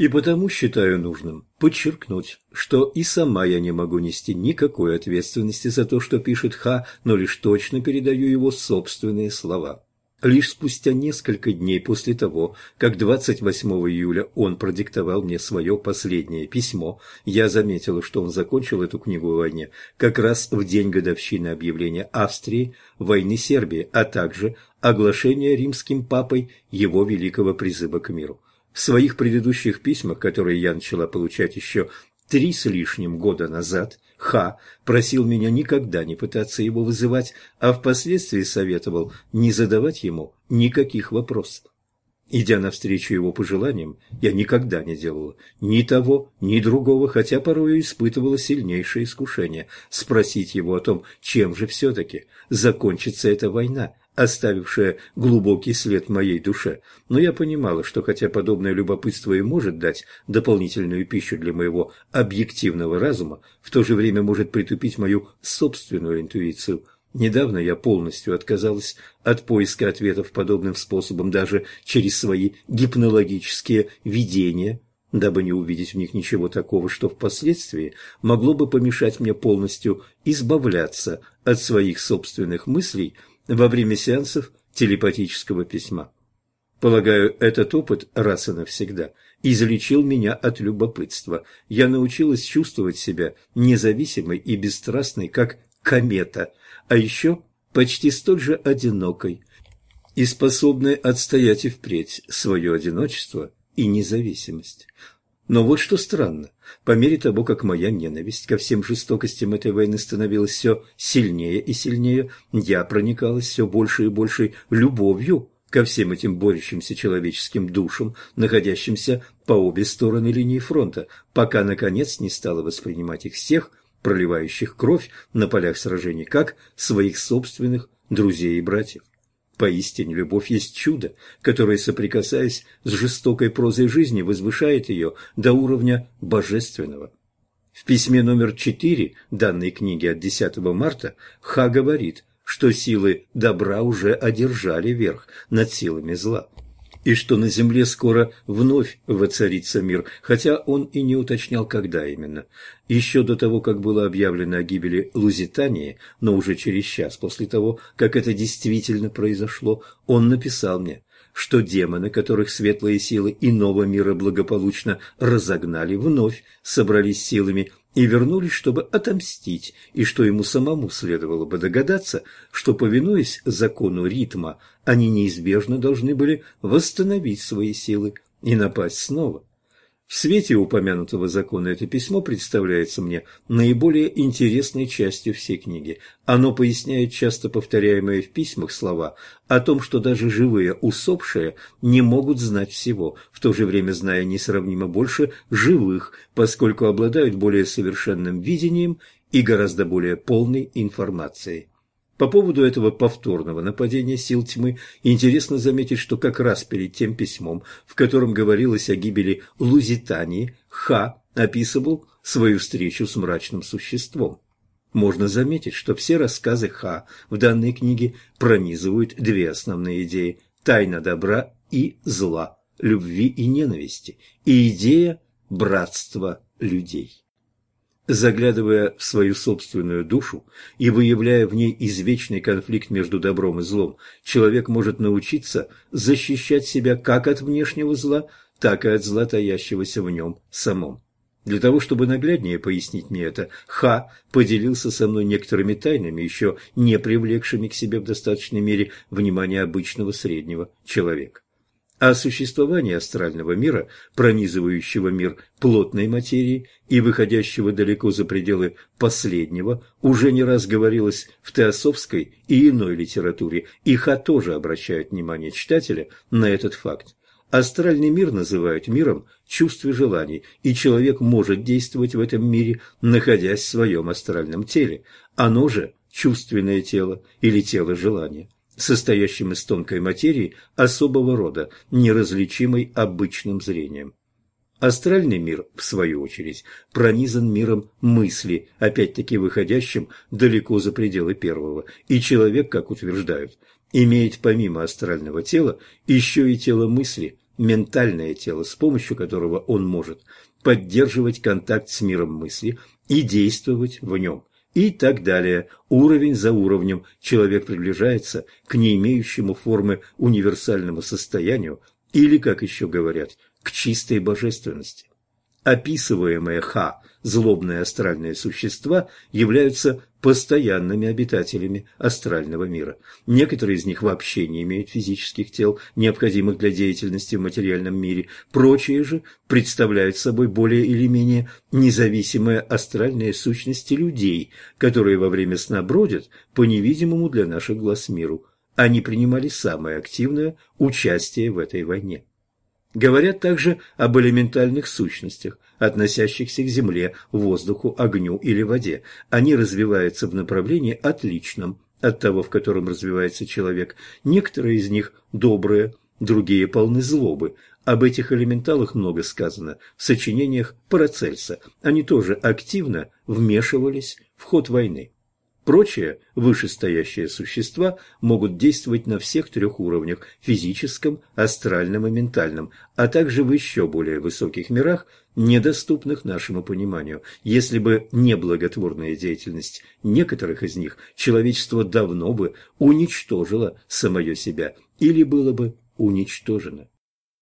И потому считаю нужным подчеркнуть, что и сама я не могу нести никакой ответственности за то, что пишет Ха, но лишь точно передаю его собственные слова. Лишь спустя несколько дней после того, как 28 июля он продиктовал мне свое последнее письмо, я заметила, что он закончил эту книгу о войне как раз в день годовщины объявления Австрии войны Сербии, а также оглашения римским папой его великого призыва к миру. В своих предыдущих письмах, которые я начала получать еще три с лишним года назад, Ха просил меня никогда не пытаться его вызывать, а впоследствии советовал не задавать ему никаких вопросов. Идя навстречу его пожеланиям, я никогда не делала ни того, ни другого, хотя порой испытывала сильнейшее искушение спросить его о том, чем же все-таки закончится эта война, оставившая глубокий след в моей душе, но я понимала, что хотя подобное любопытство и может дать дополнительную пищу для моего объективного разума, в то же время может притупить мою собственную интуицию. Недавно я полностью отказалась от поиска ответов подобным способом, даже через свои гипнологические видения, дабы не увидеть в них ничего такого, что впоследствии могло бы помешать мне полностью избавляться от своих собственных мыслей – во время сеансов телепатического письма. Полагаю, этот опыт раз и навсегда излечил меня от любопытства. Я научилась чувствовать себя независимой и бесстрастной, как комета, а еще почти столь же одинокой и способной отстоять и впредь свое одиночество и независимость. Но вот что странно. По мере того, как моя ненависть ко всем жестокостям этой войны становилась все сильнее и сильнее, я проникалась все больше и большей любовью ко всем этим борющимся человеческим душам, находящимся по обе стороны линии фронта, пока, наконец, не стала воспринимать их всех, проливающих кровь на полях сражений, как своих собственных друзей и братьев. Поистине, любовь есть чудо, которое, соприкасаясь с жестокой прозой жизни, возвышает ее до уровня божественного. В письме номер 4 данной книги от 10 марта Ха говорит, что силы добра уже одержали верх над силами зла и что на земле скоро вновь воцарится мир, хотя он и не уточнял, когда именно. Еще до того, как было объявлено о гибели Лузитании, но уже через час после того, как это действительно произошло, он написал мне, что демоны, которых светлые силы иного мира благополучно разогнали, вновь собрались силами и вернулись, чтобы отомстить, и что ему самому следовало бы догадаться, что, повинуясь закону ритма, они неизбежно должны были восстановить свои силы и напасть снова. В свете упомянутого закона это письмо представляется мне наиболее интересной частью всей книги. Оно поясняет часто повторяемые в письмах слова о том, что даже живые усопшие не могут знать всего, в то же время зная несравнимо больше живых, поскольку обладают более совершенным видением и гораздо более полной информацией. По поводу этого повторного нападения сил тьмы интересно заметить, что как раз перед тем письмом, в котором говорилось о гибели Лузитании, Ха описывал свою встречу с мрачным существом. Можно заметить, что все рассказы Ха в данной книге пронизывают две основные идеи – тайна добра и зла, любви и ненависти, и идея братства людей. Заглядывая в свою собственную душу и выявляя в ней извечный конфликт между добром и злом, человек может научиться защищать себя как от внешнего зла, так и от зла, таящегося в нем самом. Для того, чтобы нагляднее пояснить мне это, Ха поделился со мной некоторыми тайнами, еще не привлекшими к себе в достаточной мере внимания обычного среднего человека. О существовании астрального мира, пронизывающего мир плотной материи и выходящего далеко за пределы последнего, уже не раз говорилось в теософской и иной литературе, и Ха тоже обращают внимание читателя на этот факт. Астральный мир называют миром чувств и желаний, и человек может действовать в этом мире, находясь в своем астральном теле. Оно же – чувственное тело или тело желания состоящим из тонкой материи особого рода, неразличимой обычным зрением. Астральный мир, в свою очередь, пронизан миром мысли, опять-таки выходящим далеко за пределы первого, и человек, как утверждают, имеет помимо астрального тела еще и тело мысли, ментальное тело, с помощью которого он может поддерживать контакт с миром мысли и действовать в нем. И так далее. Уровень за уровнем человек приближается к не имеющему формы универсальному состоянию или, как еще говорят, к чистой божественности. Описываемые Ха злобные астральные существа являются постоянными обитателями астрального мира. Некоторые из них вообще не имеют физических тел, необходимых для деятельности в материальном мире. Прочие же представляют собой более или менее независимые астральные сущности людей, которые во время сна бродят по невидимому для наших глаз миру. Они принимали самое активное участие в этой войне. Говорят также об элементальных сущностях, относящихся к земле, воздуху, огню или воде. Они развиваются в направлении отличном от того, в котором развивается человек. Некоторые из них добрые, другие полны злобы. Об этих элементалах много сказано в сочинениях Парацельса. Они тоже активно вмешивались в ход войны. Прочие вышестоящие существа могут действовать на всех трех уровнях – физическом, астральном и ментальном, а также в еще более высоких мирах, недоступных нашему пониманию. Если бы не благотворная деятельность некоторых из них, человечество давно бы уничтожило самое себя или было бы уничтожено.